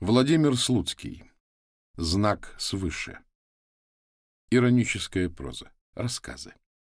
Владимир Слуцкий. Знак свыше. Ироническая проза. Рассказы.